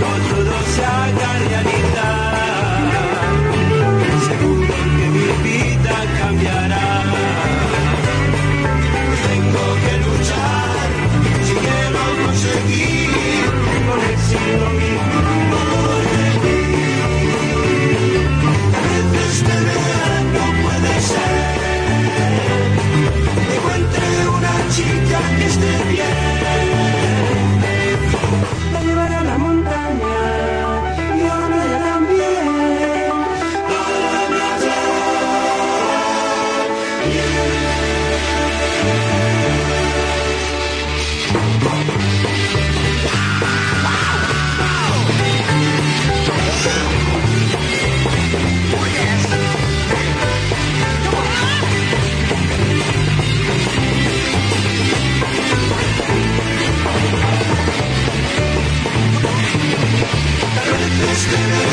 todo se haga realidad. Let's